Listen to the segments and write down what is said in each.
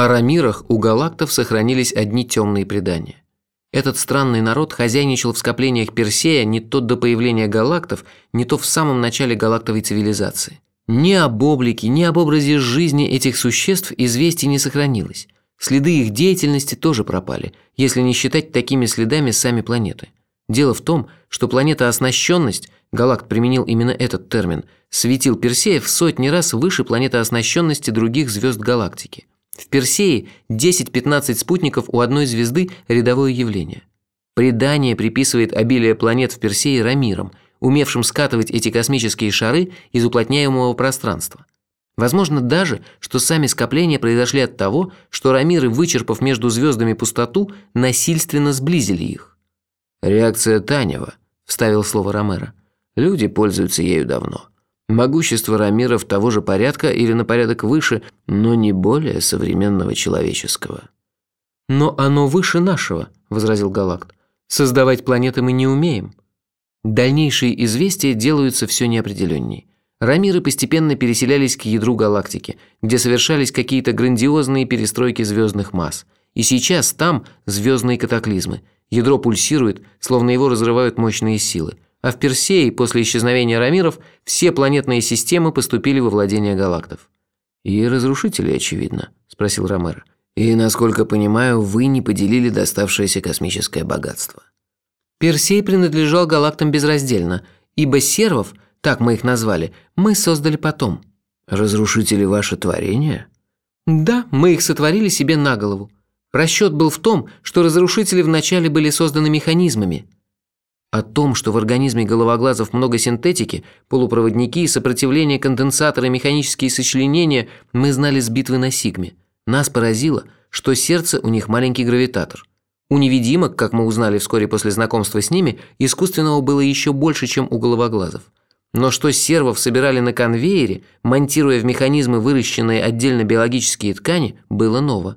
О рамирах у галактов сохранились одни темные предания. Этот странный народ хозяйничал в скоплениях Персея не то до появления галактов, не то в самом начале галактовой цивилизации. Ни об облике, ни об образе жизни этих существ известий не сохранилось. Следы их деятельности тоже пропали, если не считать такими следами сами планеты. Дело в том, что планета-оснащенность, Галакт применил именно этот термин, светил Персея в сотни раз выше планетооснащенности других звезд галактики. В Персее 10-15 спутников у одной звезды – рядовое явление. Предание приписывает обилие планет в Персее Рамирам, умевшим скатывать эти космические шары из уплотняемого пространства. Возможно даже, что сами скопления произошли от того, что Рамиры, вычерпав между звездами пустоту, насильственно сблизили их. «Реакция Танева», – вставил слово Ромеро. «Люди пользуются ею давно. Могущество Рамиров того же порядка или на порядок выше, но не более современного человеческого». «Но оно выше нашего», – возразил Галакт. «Создавать планеты мы не умеем». Дальнейшие известия делаются все неопределенней. Рамиры постепенно переселялись к ядру галактики, где совершались какие-то грандиозные перестройки звездных масс. И сейчас там звездные катаклизмы. Ядро пульсирует, словно его разрывают мощные силы. А в Персее, после исчезновения Рамиров, все планетные системы поступили во владение галактов. «И разрушители, очевидно», – спросил Ромеро. «И, насколько понимаю, вы не поделили доставшееся космическое богатство». Персей принадлежал галактам безраздельно, ибо сервов – так мы их назвали, мы создали потом». «Разрушители ваше творение?» «Да, мы их сотворили себе на голову. Расчет был в том, что разрушители вначале были созданы механизмами. О том, что в организме головоглазов много синтетики, полупроводники, сопротивление конденсаторы, механические сочленения, мы знали с битвы на Сигме. Нас поразило, что сердце у них маленький гравитатор. У невидимок, как мы узнали вскоре после знакомства с ними, искусственного было еще больше, чем у головоглазов. Но что сервов собирали на конвейере, монтируя в механизмы выращенные отдельно биологические ткани, было ново.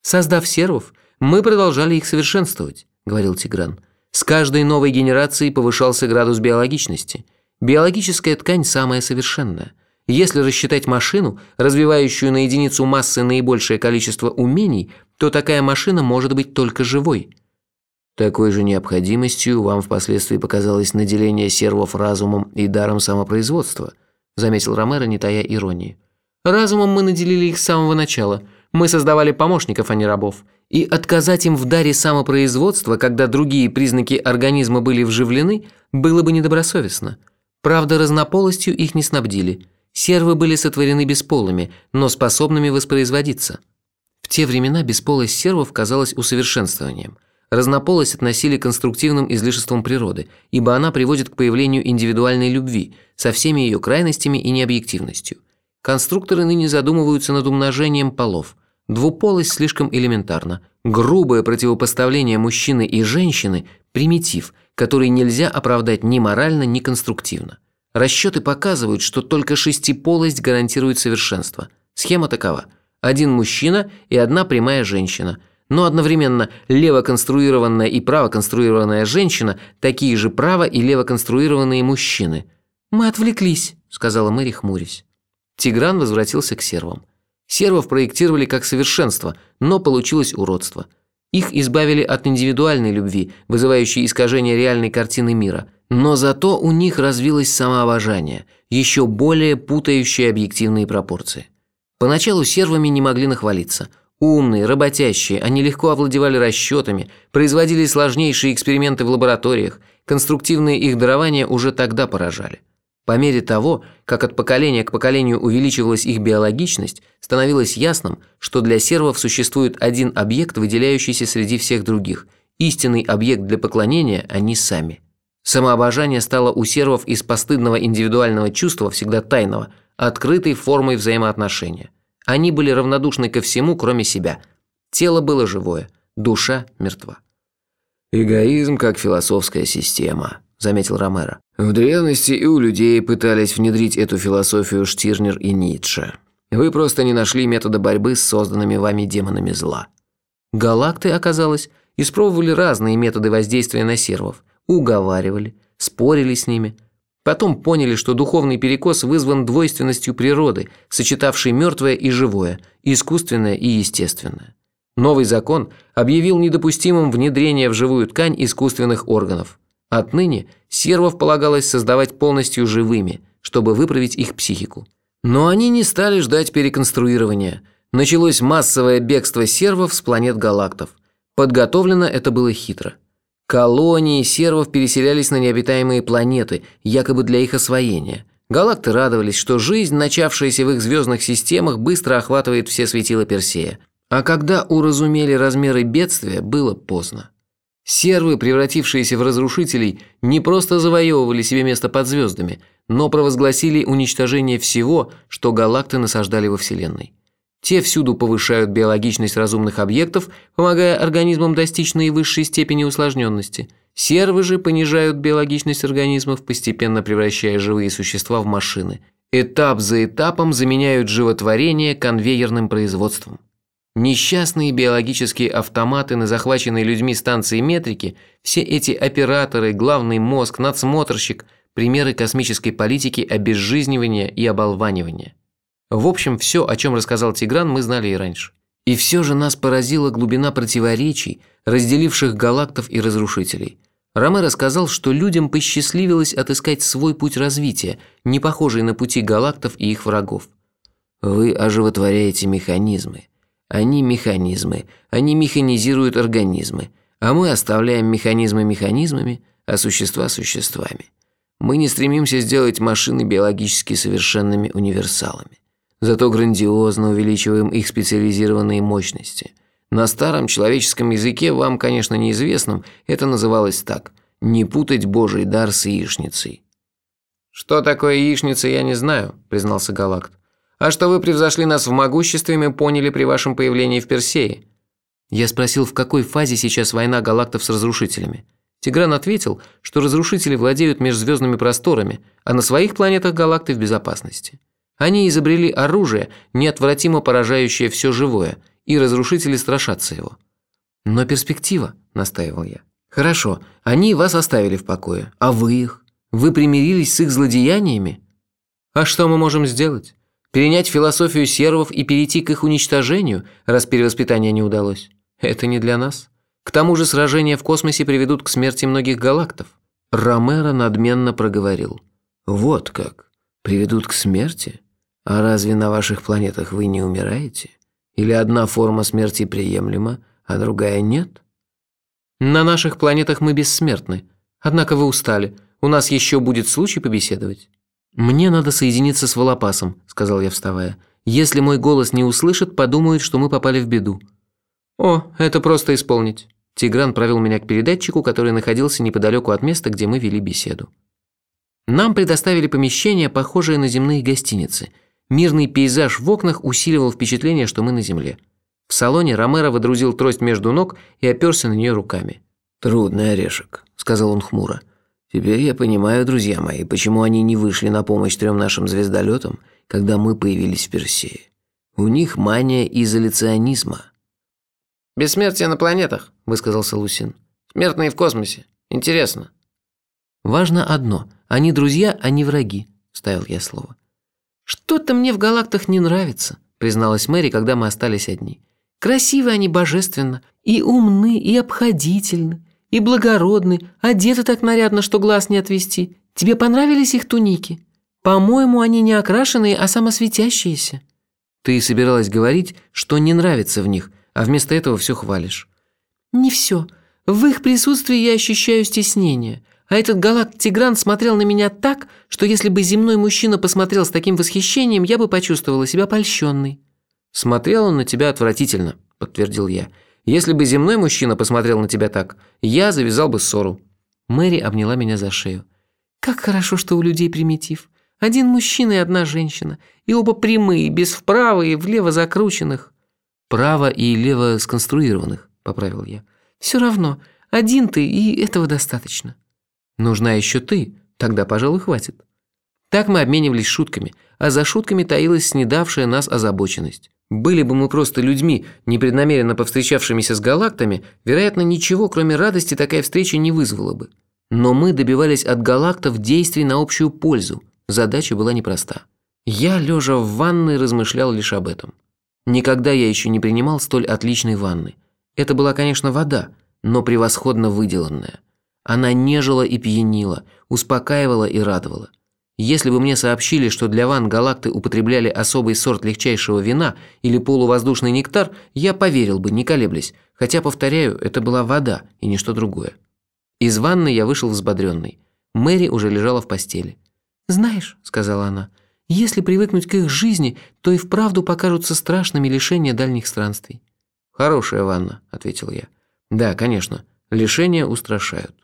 «Создав сервов, мы продолжали их совершенствовать», – говорил Тигран. «С каждой новой генерацией повышался градус биологичности. Биологическая ткань самая совершенная. Если рассчитать машину, развивающую на единицу массы наибольшее количество умений, то такая машина может быть только живой». Такой же необходимостью вам впоследствии показалось наделение сервов разумом и даром самопроизводства, заметил Ромеро, не тая иронии. Разумом мы наделили их с самого начала. Мы создавали помощников, а не рабов. И отказать им в даре самопроизводства, когда другие признаки организма были вживлены, было бы недобросовестно. Правда, разнополостью их не снабдили. Сервы были сотворены бесполыми, но способными воспроизводиться. В те времена бесполость сервов казалась усовершенствованием – Разнополость относили конструктивным излишеством природы, ибо она приводит к появлению индивидуальной любви со всеми ее крайностями и необъективностью. Конструкторы ныне задумываются над умножением полов. Двуполость слишком элементарна. Грубое противопоставление мужчины и женщины – примитив, который нельзя оправдать ни морально, ни конструктивно. Расчеты показывают, что только шестиполость гарантирует совершенство. Схема такова. Один мужчина и одна прямая женщина – но одновременно левоконструированная и правоконструированная женщина – такие же право- и левоконструированные мужчины. «Мы отвлеклись», – сказала Мэри, хмурясь. Тигран возвратился к сервам. Сервов проектировали как совершенство, но получилось уродство. Их избавили от индивидуальной любви, вызывающей искажение реальной картины мира. Но зато у них развилось самообожание, еще более путающее объективные пропорции. Поначалу сервами не могли нахвалиться – Умные, работящие, они легко овладевали расчетами, производили сложнейшие эксперименты в лабораториях, конструктивные их дарования уже тогда поражали. По мере того, как от поколения к поколению увеличивалась их биологичность, становилось ясным, что для сервов существует один объект, выделяющийся среди всех других. Истинный объект для поклонения – они сами. Самообожание стало у сервов из постыдного индивидуального чувства, всегда тайного, открытой формой взаимоотношения. Они были равнодушны ко всему, кроме себя. Тело было живое, душа мертва. «Эгоизм как философская система», – заметил Ромеро. «В древности и у людей пытались внедрить эту философию Штирнер и Ницше. Вы просто не нашли метода борьбы с созданными вами демонами зла». Галакты, оказалось, испробовали разные методы воздействия на сервов. Уговаривали, спорили с ними. Потом поняли, что духовный перекос вызван двойственностью природы, сочетавшей мертвое и живое, искусственное и естественное. Новый закон объявил недопустимым внедрение в живую ткань искусственных органов. Отныне сервов полагалось создавать полностью живыми, чтобы выправить их психику. Но они не стали ждать переконструирования. Началось массовое бегство сервов с планет галактов. Подготовлено это было хитро – Колонии сервов переселялись на необитаемые планеты, якобы для их освоения. Галакты радовались, что жизнь, начавшаяся в их звездных системах, быстро охватывает все светила Персея. А когда уразумели размеры бедствия, было поздно. Сервы, превратившиеся в разрушителей, не просто завоевывали себе место под звездами, но провозгласили уничтожение всего, что галакты насаждали во Вселенной. Те всюду повышают биологичность разумных объектов, помогая организмам достичь наивысшей степени усложненности. Сервы же понижают биологичность организмов, постепенно превращая живые существа в машины. Этап за этапом заменяют животворение конвейерным производством. Несчастные биологические автоматы на захваченной людьми станции метрики, все эти операторы, главный мозг, надсмотрщик – примеры космической политики обезжизнивания и оболванивания. В общем, все, о чем рассказал Тигран, мы знали и раньше. И все же нас поразила глубина противоречий, разделивших галактов и разрушителей. Ромеро сказал, что людям посчастливилось отыскать свой путь развития, не похожий на пути галактов и их врагов. Вы оживотворяете механизмы. Они механизмы, они механизируют организмы, а мы оставляем механизмы механизмами, а существа существами. Мы не стремимся сделать машины биологически совершенными универсалами. Зато грандиозно увеличиваем их специализированные мощности. На старом человеческом языке, вам, конечно, неизвестном, это называлось так – не путать божий дар с яичницей. «Что такое яичница, я не знаю», – признался Галакт. «А что вы превзошли нас в могуществе, мы поняли при вашем появлении в Персее». Я спросил, в какой фазе сейчас война галактов с разрушителями. Тигран ответил, что разрушители владеют межзвездными просторами, а на своих планетах галакты в безопасности. Они изобрели оружие, неотвратимо поражающее все живое, и разрушители страшатся его. «Но перспектива», – настаивал я. «Хорошо, они вас оставили в покое, а вы их? Вы примирились с их злодеяниями?» «А что мы можем сделать? Перенять философию сервов и перейти к их уничтожению, раз перевоспитание не удалось? Это не для нас. К тому же сражения в космосе приведут к смерти многих галактов». Ромеро надменно проговорил. «Вот как? Приведут к смерти?» А разве на ваших планетах вы не умираете? Или одна форма смерти приемлема, а другая нет? На наших планетах мы бессмертны. Однако вы устали. У нас еще будет случай побеседовать. Мне надо соединиться с Волопасом, сказал я, вставая. Если мой голос не услышат, подумают, что мы попали в беду. О, это просто исполнить. Тигран провел меня к передатчику, который находился неподалеку от места, где мы вели беседу. Нам предоставили помещение, похожее на земные гостиницы – Мирный пейзаж в окнах усиливал впечатление, что мы на земле. В салоне Ромеро водрузил трость между ног и оперся на нее руками. «Трудный орешек», – сказал он хмуро. «Теперь я понимаю, друзья мои, почему они не вышли на помощь трем нашим звездолетам, когда мы появились в Персее. У них мания изоляционизма». «Бессмертие на планетах», – высказался Лусин. «Смертные в космосе. Интересно». «Важно одно. Они друзья, а не враги», – ставил я слово. «Что-то мне в галактах не нравится», – призналась Мэри, когда мы остались одни. «Красивы они божественно, и умны, и обходительны, и благородны, одеты так нарядно, что глаз не отвести. Тебе понравились их туники? По-моему, они не окрашенные, а самосветящиеся». Ты собиралась говорить, что не нравится в них, а вместо этого все хвалишь. «Не все. В их присутствии я ощущаю стеснение. А этот галакт Тигран смотрел на меня так, что если бы земной мужчина посмотрел с таким восхищением, я бы почувствовала себя польщенной. «Смотрел он на тебя отвратительно», – подтвердил я. «Если бы земной мужчина посмотрел на тебя так, я завязал бы ссору». Мэри обняла меня за шею. «Как хорошо, что у людей примитив. Один мужчина и одна женщина. И оба прямые, без вправо и влево закрученных». «Право и лево сконструированных», – поправил я. «Все равно. Один ты, и этого достаточно». Нужна еще ты, тогда, пожалуй, хватит. Так мы обменивались шутками, а за шутками таилась снедавшая нас озабоченность. Были бы мы просто людьми, непреднамеренно повстречавшимися с галактами, вероятно, ничего, кроме радости, такая встреча не вызвала бы. Но мы добивались от галактов действий на общую пользу. Задача была непроста. Я, лежа в ванной, размышлял лишь об этом. Никогда я еще не принимал столь отличной ванны. Это была, конечно, вода, но превосходно выделанная. Она нежила и пьянила, успокаивала и радовала. Если бы мне сообщили, что для ван галакты употребляли особый сорт легчайшего вина или полувоздушный нектар, я поверил бы, не колеблясь, хотя, повторяю, это была вода и ничто другое. Из ванны я вышел взбодренный. Мэри уже лежала в постели. «Знаешь», — сказала она, — «если привыкнуть к их жизни, то и вправду покажутся страшными лишения дальних странствий». «Хорошая ванна», — ответил я. «Да, конечно, лишения устрашают».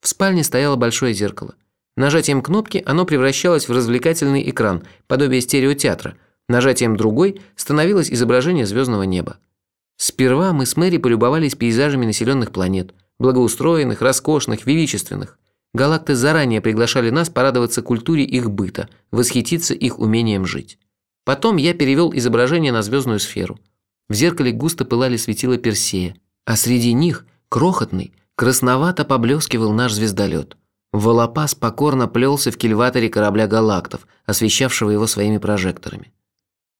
В спальне стояло большое зеркало. Нажатием кнопки оно превращалось в развлекательный экран, подобие стереотеатра. Нажатием другой становилось изображение звездного неба. Сперва мы с Мэри полюбовались пейзажами населенных планет, благоустроенных, роскошных, величественных. Галакты заранее приглашали нас порадоваться культуре их быта, восхититься их умением жить. Потом я перевел изображение на звездную сферу. В зеркале густо пылали светила Персея, а среди них, крохотный, красновато поблескивал наш звездолет. Волопас покорно плелся в кильваторе корабля галактов, освещавшего его своими прожекторами.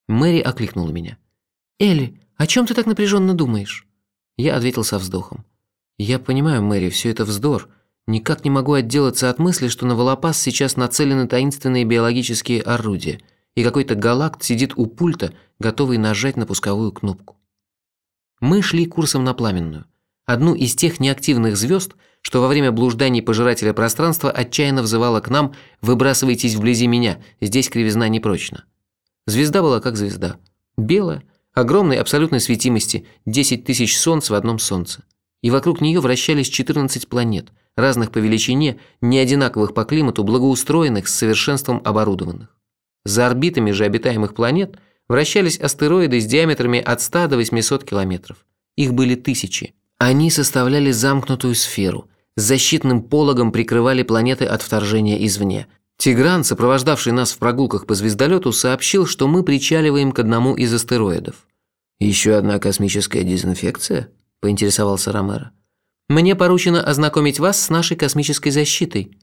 Мэри окликнула меня. «Элли, о чем ты так напряженно думаешь?» Я ответил со вздохом. «Я понимаю, Мэри, все это вздор. Никак не могу отделаться от мысли, что на Волопас сейчас нацелены таинственные биологические орудия, и какой-то галакт сидит у пульта, готовый нажать на пусковую кнопку». Мы шли курсом на Пламенную, одну из тех неактивных звезд, что во время блужданий пожирателя пространства отчаянно взывала к нам «Выбрасывайтесь вблизи меня, здесь кривизна непрочна». Звезда была как звезда. Белая, огромной абсолютной светимости, 10 тысяч солнц в одном солнце. И вокруг нее вращались 14 планет, разных по величине, не одинаковых по климату, благоустроенных, с совершенством оборудованных. За орбитами же обитаемых планет вращались астероиды с диаметрами от 100 до 800 километров. Их были тысячи. Они составляли замкнутую сферу, защитным пологом прикрывали планеты от вторжения извне. Тигран, сопровождавший нас в прогулках по звездолету, сообщил, что мы причаливаем к одному из астероидов. «Еще одна космическая дезинфекция?» – поинтересовался Ромеро. «Мне поручено ознакомить вас с нашей космической защитой».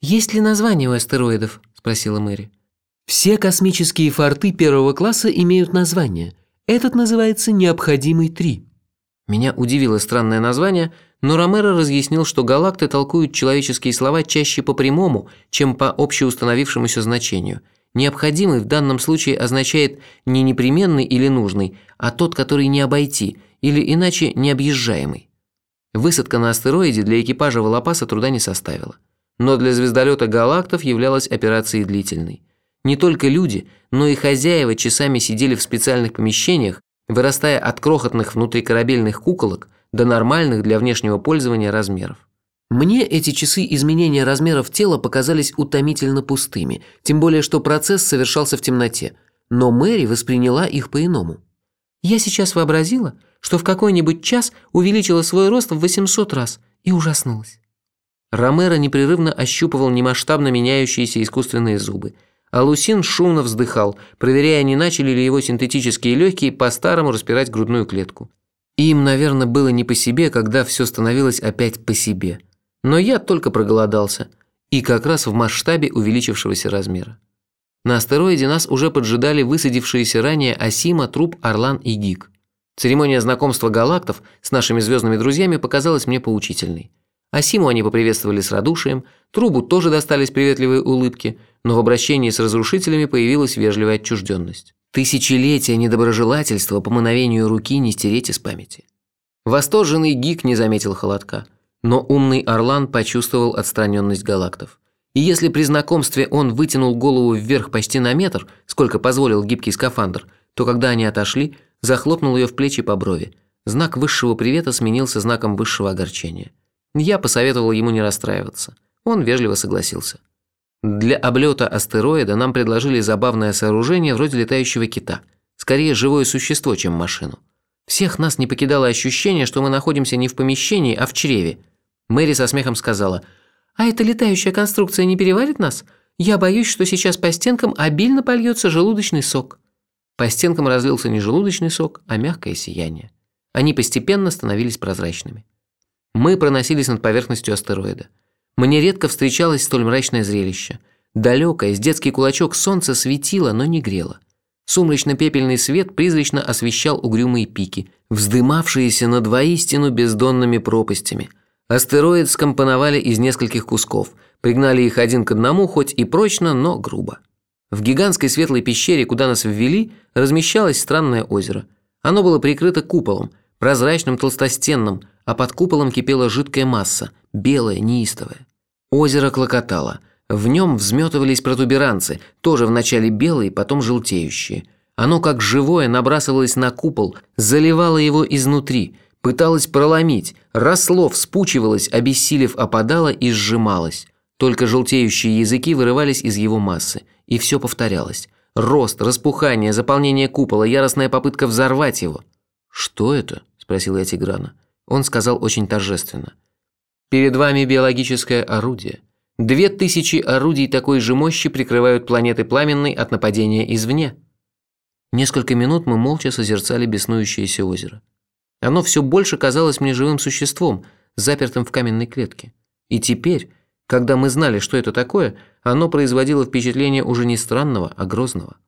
«Есть ли название у астероидов?» – спросила Мэри. «Все космические форты первого класса имеют название. Этот называется «Необходимый-3». Меня удивило странное название, но Ромеро разъяснил, что галакты толкуют человеческие слова чаще по прямому, чем по общеустановившемуся значению. Необходимый в данном случае означает не непременный или нужный, а тот, который не обойти, или иначе необъезжаемый. Высадка на астероиде для экипажа Волопаса труда не составила. Но для звездолета галактов являлась операцией длительной. Не только люди, но и хозяева часами сидели в специальных помещениях, вырастая от крохотных внутрикорабельных куколок до нормальных для внешнего пользования размеров. Мне эти часы изменения размеров тела показались утомительно пустыми, тем более что процесс совершался в темноте, но Мэри восприняла их по-иному. Я сейчас вообразила, что в какой-нибудь час увеличила свой рост в 800 раз и ужаснулась. Ромеро непрерывно ощупывал немасштабно меняющиеся искусственные зубы – а Лусин шумно вздыхал, проверяя, не начали ли его синтетические легкие по-старому распирать грудную клетку. Им, наверное, было не по себе, когда все становилось опять по себе. Но я только проголодался. И как раз в масштабе увеличившегося размера. На астероиде нас уже поджидали высадившиеся ранее Асима, Труп, Орлан и Гик. Церемония знакомства галактов с нашими звездными друзьями показалась мне поучительной. Асиму они поприветствовали с радушием, Трубу тоже достались приветливые улыбки, но в обращении с разрушителями появилась вежливая отчужденность. Тысячелетия недоброжелательства по мановению руки не стереть из памяти. Восторженный Гик не заметил холодка, но умный Орлан почувствовал отстраненность галактов. И если при знакомстве он вытянул голову вверх почти на метр, сколько позволил гибкий скафандр, то когда они отошли, захлопнул ее в плечи по брови. Знак высшего привета сменился знаком высшего огорчения. Я посоветовал ему не расстраиваться. Он вежливо согласился. Для облета астероида нам предложили забавное сооружение вроде летающего кита. Скорее, живое существо, чем машину. Всех нас не покидало ощущение, что мы находимся не в помещении, а в чреве. Мэри со смехом сказала, «А эта летающая конструкция не переварит нас? Я боюсь, что сейчас по стенкам обильно польется желудочный сок». По стенкам разлился не желудочный сок, а мягкое сияние. Они постепенно становились прозрачными. Мы проносились над поверхностью астероида. Мне редко встречалось столь мрачное зрелище. Далекое, с детский кулачок солнце светило, но не грело. Сумрачно-пепельный свет призрачно освещал угрюмые пики, вздымавшиеся над воистину бездонными пропастями. Астероид скомпоновали из нескольких кусков, пригнали их один к одному, хоть и прочно, но грубо. В гигантской светлой пещере, куда нас ввели, размещалось странное озеро. Оно было прикрыто куполом, прозрачным толстостенным, а под куполом кипела жидкая масса, белая, неистовая. Озеро клокотало. В нем взметывались протуберанцы, тоже вначале белые, потом желтеющие. Оно, как живое, набрасывалось на купол, заливало его изнутри, пыталось проломить, росло, вспучивалось, обессилев опадало и сжималось. Только желтеющие языки вырывались из его массы, и все повторялось. Рост, распухание, заполнение купола, яростная попытка взорвать его. «Что это?» – спросил я Тиграна. Он сказал очень торжественно. «Перед вами биологическое орудие. Две тысячи орудий такой же мощи прикрывают планеты Пламенной от нападения извне». Несколько минут мы молча созерцали беснующееся озеро. Оно все больше казалось мне живым существом, запертым в каменной клетке. И теперь, когда мы знали, что это такое, оно производило впечатление уже не странного, а грозного.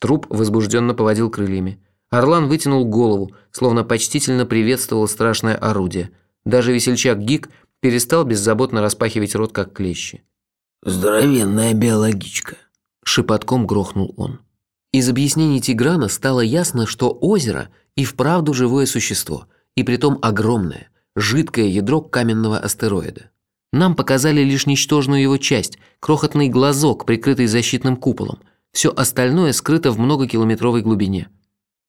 Труп возбужденно поводил крыльями. Орлан вытянул голову, словно почтительно приветствовал страшное орудие. Даже весельчак Гик перестал беззаботно распахивать рот, как клещи. «Здоровенная биологичка», – шепотком грохнул он. Из объяснений Тиграна стало ясно, что озеро и вправду живое существо, и притом огромное, жидкое ядро каменного астероида. Нам показали лишь ничтожную его часть, крохотный глазок, прикрытый защитным куполом. Все остальное скрыто в многокилометровой глубине.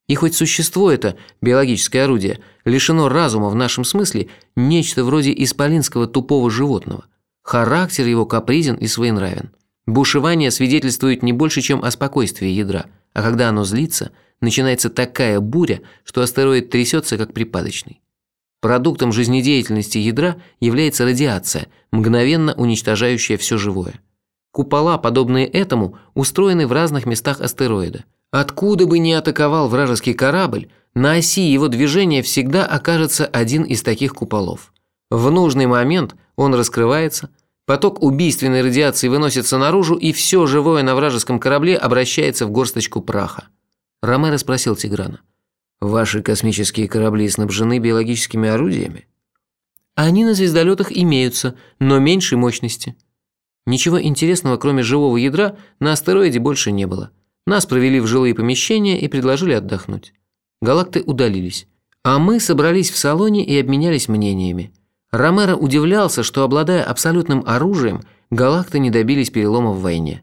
И хоть существо это, биологическое орудие, лишено разума в нашем смысле, нечто вроде исполинского тупого животного. Характер его капризен и своенравен. Бушевание свидетельствует не больше, чем о спокойствии ядра, а когда оно злится, начинается такая буря, что астероид трясется, как припадочный. Продуктом жизнедеятельности ядра является радиация, мгновенно уничтожающая все живое. Купола, подобные этому, устроены в разных местах астероида. Откуда бы ни атаковал вражеский корабль, на оси его движения всегда окажется один из таких куполов. В нужный момент он раскрывается, поток убийственной радиации выносится наружу, и все живое на вражеском корабле обращается в горсточку праха. Ромеро спросил Тиграна. Ваши космические корабли снабжены биологическими орудиями? Они на звездолетах имеются, но меньшей мощности. Ничего интересного, кроме живого ядра, на астероиде больше не было. Нас провели в жилые помещения и предложили отдохнуть. Галакты удалились. А мы собрались в салоне и обменялись мнениями. Ромеро удивлялся, что, обладая абсолютным оружием, галакты не добились перелома в войне.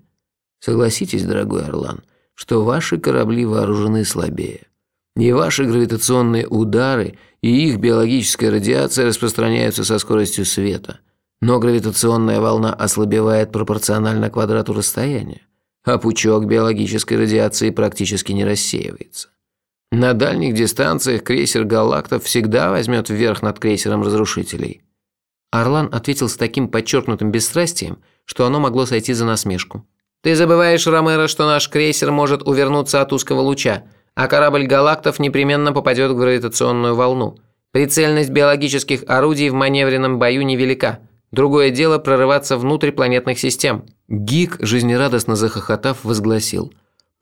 Согласитесь, дорогой Орлан, что ваши корабли вооружены слабее. И ваши гравитационные удары и их биологическая радиация распространяются со скоростью света. Но гравитационная волна ослабевает пропорционально квадрату расстояния, а пучок биологической радиации практически не рассеивается. На дальних дистанциях крейсер «Галактов» всегда возьмет вверх над крейсером разрушителей. Орлан ответил с таким подчеркнутым бесстрастием, что оно могло сойти за насмешку. «Ты забываешь, Ромеро, что наш крейсер может увернуться от узкого луча а корабль галактов непременно попадет в гравитационную волну. Прицельность биологических орудий в маневренном бою невелика. Другое дело прорываться внутрь планетных систем. Гик, жизнерадостно захохотав, возгласил.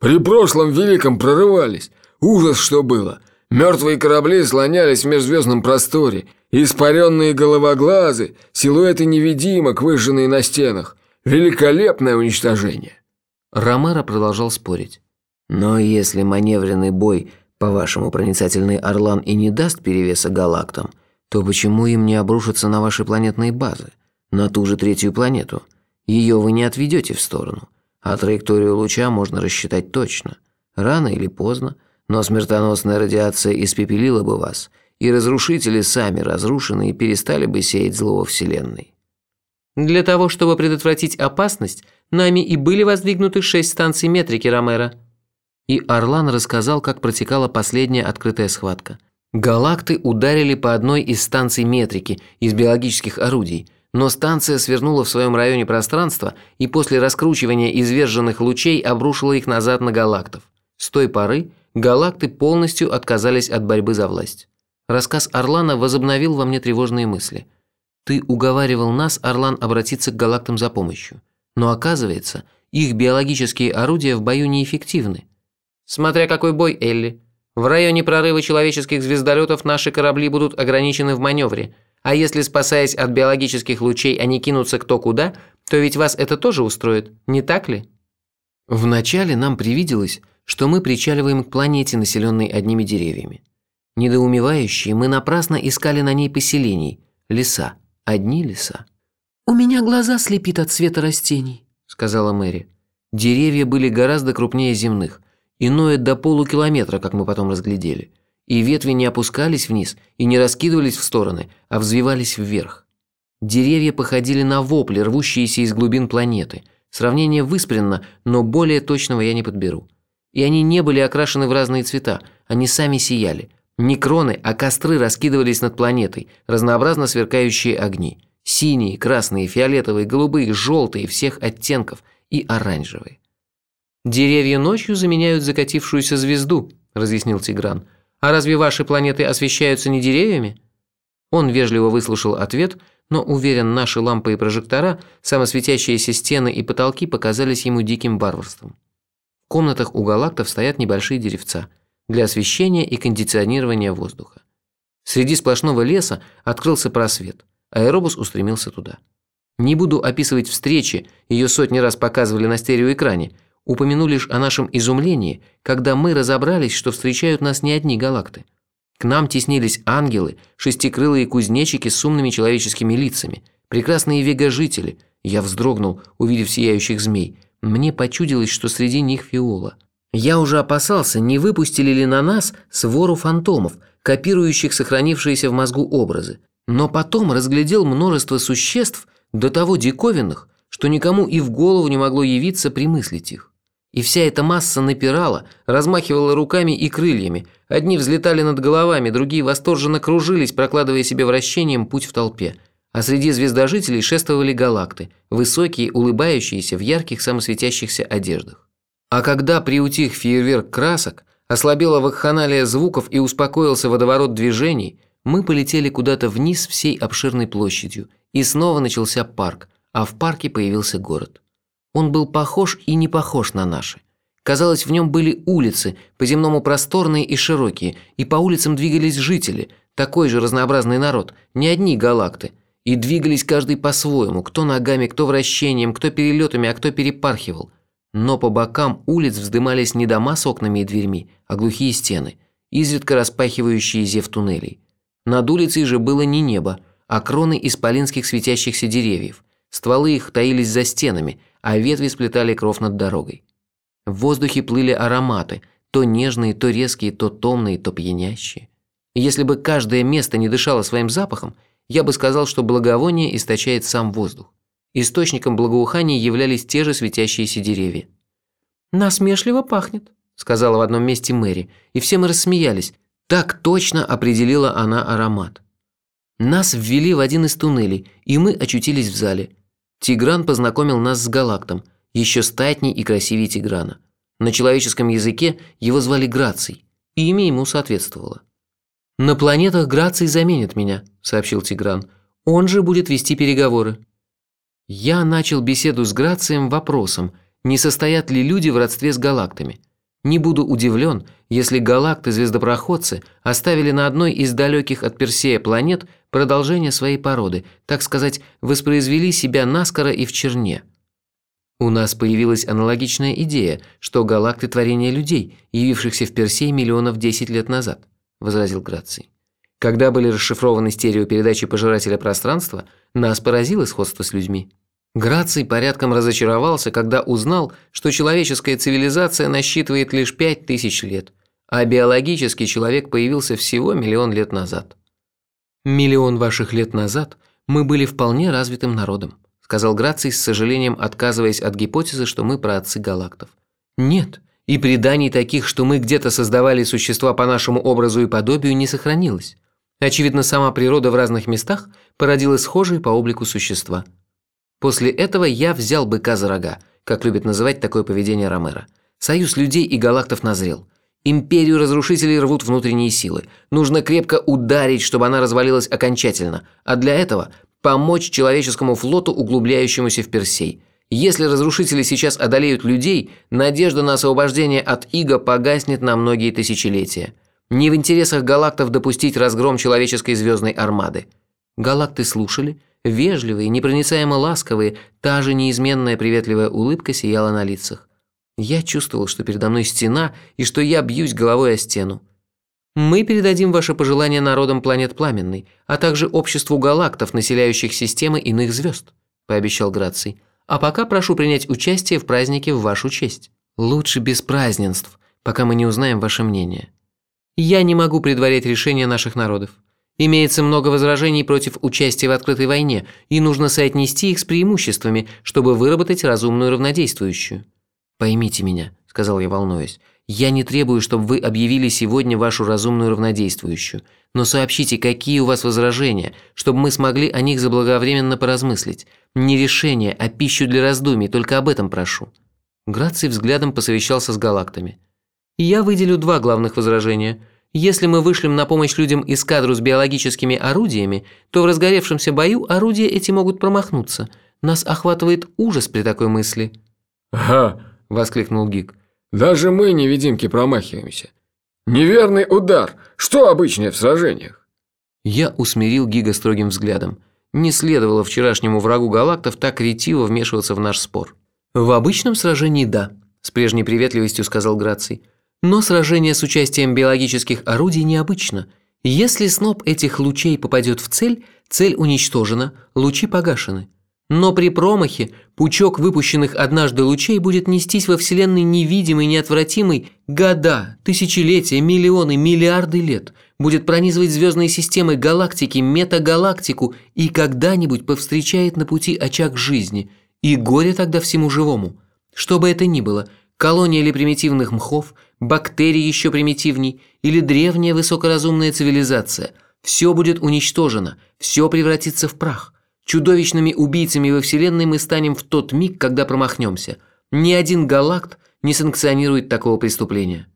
«При прошлом великом прорывались. Ужас, что было. Мертвые корабли слонялись в межзвездном просторе. Испаренные головоглазы, силуэты невидимок, выжженные на стенах. Великолепное уничтожение». Ромеро продолжал спорить. Но если маневренный бой, по-вашему, проницательный Орлан и не даст перевеса галактам, то почему им не обрушиться на ваши планетные базы? На ту же третью планету? Ее вы не отведете в сторону, а траекторию луча можно рассчитать точно. Рано или поздно, но смертоносная радиация испепелила бы вас, и разрушители сами разрушены и перестали бы сеять зло во Вселенной. Для того, чтобы предотвратить опасность, нами и были воздвигнуты шесть станций метрики Ромера – и Орлан рассказал, как протекала последняя открытая схватка. Галакты ударили по одной из станций метрики из биологических орудий, но станция свернула в своем районе пространства и после раскручивания изверженных лучей обрушила их назад на галактов. С той поры галакты полностью отказались от борьбы за власть. Рассказ Орлана возобновил во мне тревожные мысли. Ты уговаривал нас, Орлан, обратиться к галактам за помощью. Но оказывается, их биологические орудия в бою неэффективны. Смотря какой бой, Элли. В районе прорыва человеческих звездолетов наши корабли будут ограничены в маневре. А если, спасаясь от биологических лучей, они кинутся кто куда, то ведь вас это тоже устроит, не так ли? Вначале нам привиделось, что мы причаливаем к планете, населенной одними деревьями. Недоумевающие, мы напрасно искали на ней поселений, леса, одни леса. «У меня глаза слепит от света растений», – сказала Мэри. Деревья были гораздо крупнее земных, иное до полукилометра, как мы потом разглядели. И ветви не опускались вниз и не раскидывались в стороны, а взвивались вверх. Деревья походили на вопли, рвущиеся из глубин планеты. Сравнение выспренно, но более точного я не подберу. И они не были окрашены в разные цвета, они сами сияли. Не кроны, а костры раскидывались над планетой, разнообразно сверкающие огни. Синие, красные, фиолетовые, голубые, желтые, всех оттенков и оранжевые. «Деревья ночью заменяют закатившуюся звезду», – разъяснил Тигран. «А разве ваши планеты освещаются не деревьями?» Он вежливо выслушал ответ, но уверен, наши лампы и прожектора, самосветящиеся стены и потолки показались ему диким варварством. В комнатах у галактов стоят небольшие деревца для освещения и кондиционирования воздуха. Среди сплошного леса открылся просвет. Аэробус устремился туда. Не буду описывать встречи, ее сотни раз показывали на стереоэкране, упомяну лишь о нашем изумлении, когда мы разобрались, что встречают нас не одни галакты. К нам теснились ангелы, шестикрылые кузнечики с умными человеческими лицами, прекрасные вегожители. Я вздрогнул, увидев сияющих змей. Мне почудилось, что среди них фиола. Я уже опасался, не выпустили ли на нас свору фантомов, копирующих сохранившиеся в мозгу образы. Но потом разглядел множество существ, до того диковинных, что никому и в голову не могло явиться примыслить их. И вся эта масса напирала, размахивала руками и крыльями. Одни взлетали над головами, другие восторженно кружились, прокладывая себе вращением путь в толпе. А среди звездожителей шествовали галакты, высокие, улыбающиеся в ярких самосветящихся одеждах. А когда приутих фейерверк красок, ослабела вакханалия звуков и успокоился водоворот движений, мы полетели куда-то вниз всей обширной площадью, и снова начался парк, а в парке появился город. Он был похож и не похож на наши. Казалось, в нем были улицы, по-земному просторные и широкие, и по улицам двигались жители, такой же разнообразный народ, не одни галакты. И двигались каждый по-своему, кто ногами, кто вращением, кто перелетами, а кто перепархивал. Но по бокам улиц вздымались не дома с окнами и дверьми, а глухие стены, изредка распахивающие зев туннелей. Над улицей же было не небо, а кроны исполинских светящихся деревьев. Стволы их таились за стенами – а ветви сплетали кров над дорогой. В воздухе плыли ароматы, то нежные, то резкие, то томные, то пьянящие. Если бы каждое место не дышало своим запахом, я бы сказал, что благовоние источает сам воздух. Источником благоухания являлись те же светящиеся деревья. «Насмешливо пахнет», – сказала в одном месте Мэри, и все мы рассмеялись. Так точно определила она аромат. Нас ввели в один из туннелей, и мы очутились в зале – Тигран познакомил нас с Галактом, еще статней и красивее Тиграна. На человеческом языке его звали Граций, и имя ему соответствовало. «На планетах Граций заменит меня», – сообщил Тигран. «Он же будет вести переговоры». Я начал беседу с Грацием вопросом, не состоят ли люди в родстве с галактами. Не буду удивлен, если галакты-звездопроходцы оставили на одной из далеких от Персея планет продолжение своей породы, так сказать, воспроизвели себя наскоро и в черне. У нас появилась аналогичная идея, что галакты – творение людей, явившихся в Персей миллионов десять лет назад, возразил Граций. Когда были расшифрованы стереопередачи пожирателя пространства, нас поразило сходство с людьми. Граций порядком разочаровался, когда узнал, что человеческая цивилизация насчитывает лишь пять тысяч лет, а биологический человек появился всего миллион лет назад. «Миллион ваших лет назад мы были вполне развитым народом», сказал Граций с сожалением, отказываясь от гипотезы, что мы праотцы галактов. «Нет, и преданий таких, что мы где-то создавали существа по нашему образу и подобию, не сохранилось. Очевидно, сама природа в разных местах породила схожие по облику существа – После этого я взял быка за рога, как любит называть такое поведение Ромеро. Союз людей и галактов назрел. Империю разрушителей рвут внутренние силы. Нужно крепко ударить, чтобы она развалилась окончательно. А для этого помочь человеческому флоту, углубляющемуся в Персей. Если разрушители сейчас одолеют людей, надежда на освобождение от Иго погаснет на многие тысячелетия. Не в интересах галактов допустить разгром человеческой звездной армады. Галакты слушали, вежливые, непроницаемо ласковые, та же неизменная приветливая улыбка сияла на лицах. Я чувствовал, что передо мной стена и что я бьюсь головой о стену. Мы передадим ваше пожелание народам планет Пламенной, а также обществу галактов, населяющих системы иных звезд», – пообещал Граций. «А пока прошу принять участие в празднике в вашу честь. Лучше без празднеств, пока мы не узнаем ваше мнение. Я не могу предварять решения наших народов. Имеется много возражений против участия в открытой войне, и нужно соотнести их с преимуществами, чтобы выработать разумную равнодействующую. Поймите меня, сказал я, волнуясь. Я не требую, чтобы вы объявили сегодня вашу разумную равнодействующую, но сообщите, какие у вас возражения, чтобы мы смогли о них заблаговременно поразмыслить. Не решение, а пищу для раздумий, только об этом прошу». Граций взглядом посовещался с галактами. «Я выделю два главных возражения. Если мы вышлем на помощь людям эскадру с биологическими орудиями, то в разгоревшемся бою орудия эти могут промахнуться. Нас охватывает ужас при такой мысли». «Ага», – воскликнул Гик. Даже мы, невидимки, промахиваемся. Неверный удар. Что обычное в сражениях? Я усмирил Гига строгим взглядом. Не следовало вчерашнему врагу галактов так ретиво вмешиваться в наш спор. В обычном сражении – да, с прежней приветливостью сказал Граций. Но сражение с участием биологических орудий необычно. Если сноп этих лучей попадет в цель, цель уничтожена, лучи погашены. Но при промахе пучок выпущенных однажды лучей будет нестись во Вселенной невидимый, неотвратимый года, тысячелетия, миллионы, миллиарды лет, будет пронизывать звездные системы, галактики, метагалактику и когда-нибудь повстречает на пути очаг жизни. И горе тогда всему живому. Что бы это ни было, колония или примитивных мхов, бактерии еще примитивней, или древняя высокоразумная цивилизация, все будет уничтожено, все превратится в прах – Чудовищными убийцами во Вселенной мы станем в тот миг, когда промахнемся. Ни один галакт не санкционирует такого преступления».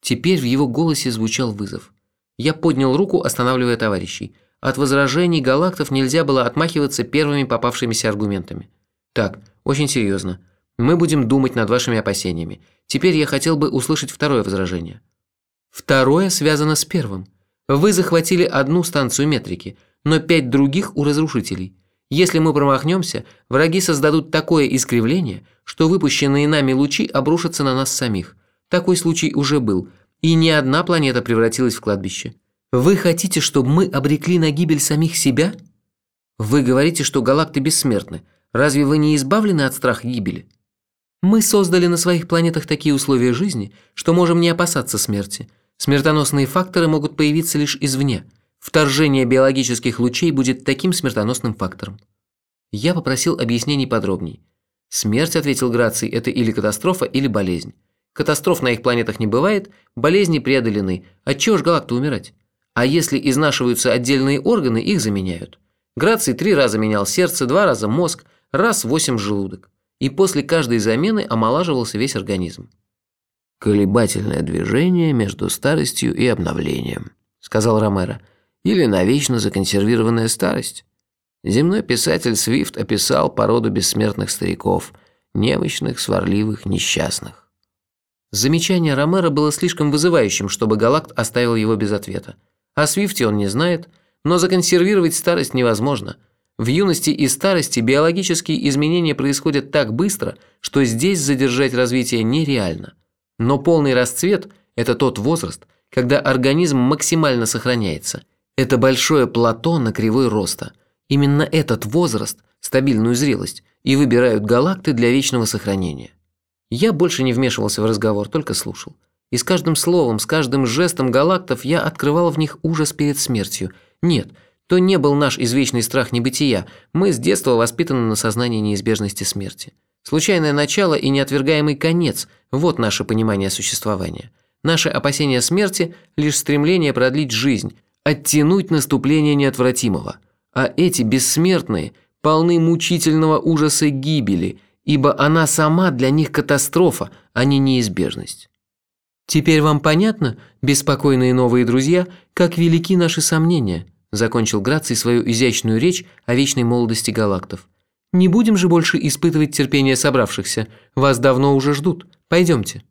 Теперь в его голосе звучал вызов. Я поднял руку, останавливая товарищей. От возражений галактов нельзя было отмахиваться первыми попавшимися аргументами. Так, очень серьезно. Мы будем думать над вашими опасениями. Теперь я хотел бы услышать второе возражение. Второе связано с первым. Вы захватили одну станцию метрики, но пять других у разрушителей. Если мы промахнемся, враги создадут такое искривление, что выпущенные нами лучи обрушатся на нас самих. Такой случай уже был, и ни одна планета превратилась в кладбище. Вы хотите, чтобы мы обрекли на гибель самих себя? Вы говорите, что галакты бессмертны. Разве вы не избавлены от страха гибели? Мы создали на своих планетах такие условия жизни, что можем не опасаться смерти. Смертоносные факторы могут появиться лишь извне – Вторжение биологических лучей будет таким смертоносным фактором. Я попросил объяснений подробней. Смерть, ответил Граций, это или катастрофа, или болезнь. Катастроф на их планетах не бывает, болезни преодолены, отчего ж галакту умирать? А если изнашиваются отдельные органы, их заменяют. Граций три раза менял сердце, два раза мозг, раз восемь желудок. И после каждой замены омолаживался весь организм. «Колебательное движение между старостью и обновлением», – сказал Ромеро или навечно законсервированная старость. Земной писатель Свифт описал породу бессмертных стариков, немощных, сварливых, несчастных. Замечание Ромера было слишком вызывающим, чтобы Галакт оставил его без ответа. О Свифте он не знает, но законсервировать старость невозможно. В юности и старости биологические изменения происходят так быстро, что здесь задержать развитие нереально. Но полный расцвет – это тот возраст, когда организм максимально сохраняется – это большое плато на кривой роста. Именно этот возраст, стабильную зрелость, и выбирают галакты для вечного сохранения. Я больше не вмешивался в разговор, только слушал. И с каждым словом, с каждым жестом галактов я открывал в них ужас перед смертью. Нет, то не был наш извечный страх небытия. Мы с детства воспитаны на сознании неизбежности смерти. Случайное начало и неотвергаемый конец – вот наше понимание существования. Наше опасение смерти – лишь стремление продлить жизнь – оттянуть наступление неотвратимого, а эти бессмертные полны мучительного ужаса гибели, ибо она сама для них катастрофа, а не неизбежность. Теперь вам понятно, беспокойные новые друзья, как велики наши сомнения, – закончил Граций свою изящную речь о вечной молодости галактов. «Не будем же больше испытывать терпение собравшихся. Вас давно уже ждут. Пойдемте».